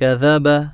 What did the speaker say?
كذب